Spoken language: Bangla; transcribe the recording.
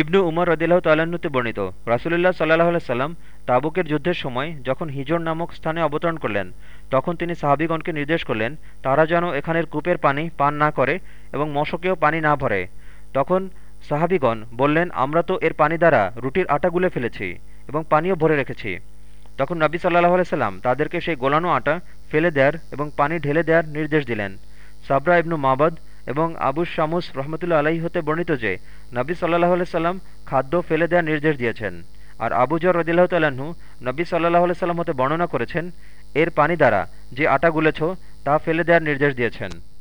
ইবনু উমর রদিল্লাহ তাল্লাহ্নতে বর্ণিত, রাসুলুল্লাহ সাল্লাহ সাল্লাম তাবুকের যুদ্ধের সময় যখন হিজর নামক স্থানে অবতরণ করলেন, তখন তিনি সাহাবিগণকে নির্দেশ করলেন, তারা যেন এখানের কূপের পানি পান না করে এবং মশকেও পানি না ভরে। তখন সাহাবিগণ বললেন, আমরা তো এর পানি দ্বারা রুটির আটা গুলে ফেলেছি এবং পানিও ভরে রেখেছি। তখন নবী সাল্লাহ সাল্লাম তাদেরকে সেই গোলানো আটা ফেলে দেয়ার এবং পানি ঢেলে দেওয়ার নির্দেশ দিলেন। সাবরা ইবনু মাবাদ এবং আবু শামুস রহমতুল্লা আলাহি হতে বর্ণিত যে, নবী সাল্লাহ সাল্লাম খাদ্য ফেলে দেওয়ার নির্দেশ দিয়েছেন। আর আবুজর রদিল্লাহ তাল্লাহ্ন নবী সাল্লাহ সাল্লাম হতে বর্ণনা করেছেন, এর পানি দ্বারা যে আটা গুলেছ, তা ফেলে দেওয়ার নির্দেশ দিয়েছেন।